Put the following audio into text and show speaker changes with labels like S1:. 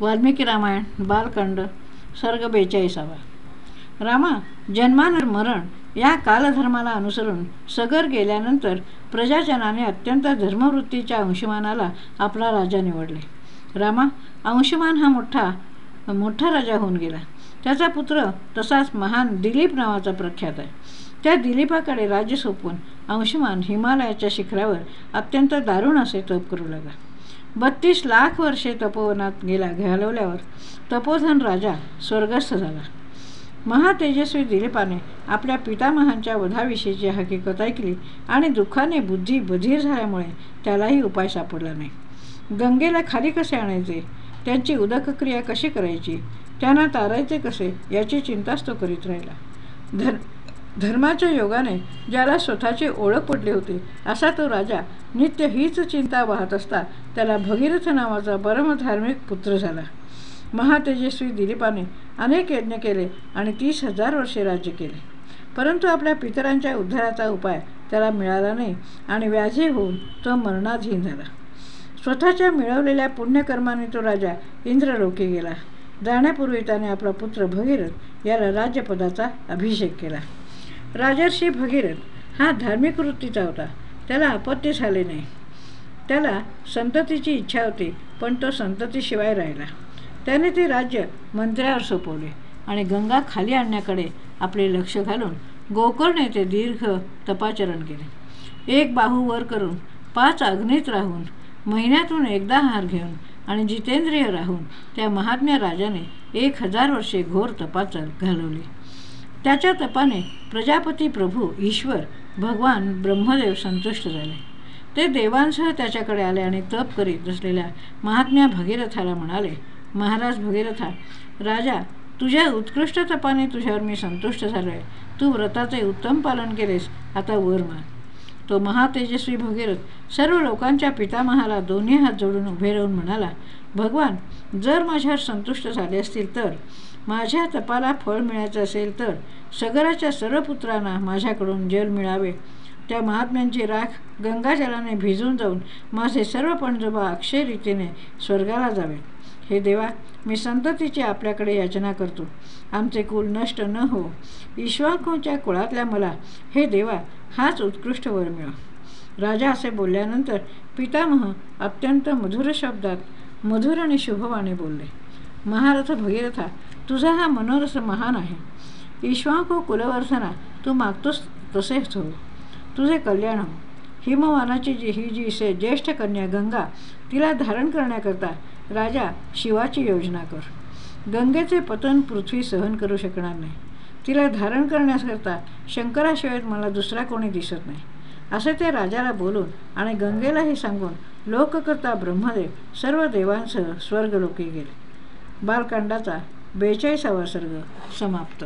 S1: वाल्मिकी रामायण बालकांड सर्ग बेचाळीसावा. रामा जन्मानर मरण या कालधर्माला अनुसरून सगर गेल्यानंतर प्रजाजनाने अत्यंत धर्मवृत्तीच्या अंशुमानाला आपला राजा निवडले. रामा अंशुमान हा मोठा मोठा राजा होऊन गेला. त्याचा पुत्र तसाच महान दिलीप नावाचा प्रख्यात आहे. त्या दिलीपाकडे राज्य सोपवून अंशुमान हिमालयाच्या शिखरावर अत्यंत दारुण असे तप करू लागला. बत्तीस लाख वर्षे तपोवनात गेला घालवल्यावर तपोधन राजा स्वर्गस्थ झाला. महातेजस्वी दिलीपाने आपल्या पितामहांच्या वधाविषयीची हकीकत ऐकली आणि दुःखाने बुद्धी बधीर झाल्यामुळे त्यालाही उपाय सापडला नाही. गंगेला खाली कसे आणायचे? त्यांची उदकक्रिया कशी करायची? त्यांना तारायचे कसे? याची चिंताच तो करीत राहिला. धन धर्माच्या योगाने ज्याला स्वतःची ओळख पडली होती असा तो राजा नित्य हीच चिंता वाहत असता त्याला भगीरथ नावाचा परमधार्मिक पुत्र झाला. महातेजस्वी दिलीपाने अनेक यज्ञ केले आणि तीस हजार वर्षे राज्य केले. परंतु आपल्या पितरांच्या उद्धाराचा उपाय त्याला मिळाला नाही आणि व्याधी होऊन तो मरणाधीन झाला. स्वतःच्या मिळवलेल्या पुण्यकर्माने तो राजा इंद्रलोकी गेला. जाण्यापूर्वी त्याने आपला पुत्र भगीरथ याला राज्यपदाचा अभिषेक केला. राजर्षी भगीरथ हा धार्मिक वृत्तीचा होता. त्याला अपत्य झाले नाही. त्याला संततीची इच्छा होती पण तो संततीशिवाय राहिला. त्याने ते राज्य मंत्र्यावर सोपवले आणि गंगा खाली आणण्याकडे आपले लक्ष घालून गोकर्ण येथे दीर्घ तपाचरण केले. एक बाहू वर करून पाच अग्नीत राहून महिन्यातून एकदा हार घेऊन आणि जितेंद्रिय राहून त्या महात्म्या राजाने एक हजार वर्षे घोर तपाचर घालवली. त्याच्या तपाने प्रजापती प्रभू ईश्वर भगवान ब्रह्मदेव संतुष्ट झाले. ते देवांसह त्याच्याकडे आले आणि तप करीत असलेल्या महात्म्या भगीरथाला म्हणाले महाराज भगीरथा राजा तुझ्या उत्कृष्ट तपाने तुझ्यावर मी संतुष्ट झालो आहे तू व्रताचे उत्तम पालन केलेस आता वर मान तो महातेजस्वी भगीरथ सर्व लोकांच्या पितामहाला दोन्ही हात जोडून उभे राहून म्हणाला भगवान जर माझ्यावर संतुष्ट झाले असतील तर माझ्या तपाला फळ मिळायचं असेल तर सगराच्या सर्व पुत्रांना माझ्याकडून जल मिळावे. त्या महात्म्यांची राख गंगाजलाने भिजून जाऊन माझे सर्व पणजोबा अक्षय रीतीने स्वर्गाला जावे. हे देवा मी संततीची आपल्याकडे याचना करतो. आमचे कुल नष्ट न हो. ईश्वाकूंच्या कुळातल्या मला हे देवा हाच उत्कृष्ट वर मिळव राजा असे बोलल्यानंतर पितामह अत्यंत मधुर शब्दात मधुर आणि शुभवाने बोलले. महारथ भगीरथा तुझा हा मनोरस महान आहे. ईश्वांको कुलवर्धना तू मागतोस तसेच हो तुझे कल्याण हो. हिमवानाची जी ही जी से ज्येष्ठ कन्या गंगा तिला धारण करण्याकरता राजा शिवाची योजना कर. गंगेचे पतन पृथ्वी सहन करू शकणार नाही. तिला धारण करण्याकरता शंकराशिवाय मला दुसरा कोणी दिसत नाही. असे ते राजाला बोलून आणि गंगेलाही सांगून लोककर्ता ब्रह्मदेव सर्व देवांसह स्वर्गलोकी गेले. बालकांडाचा बेचाळीसावा सर्ग समाप्त.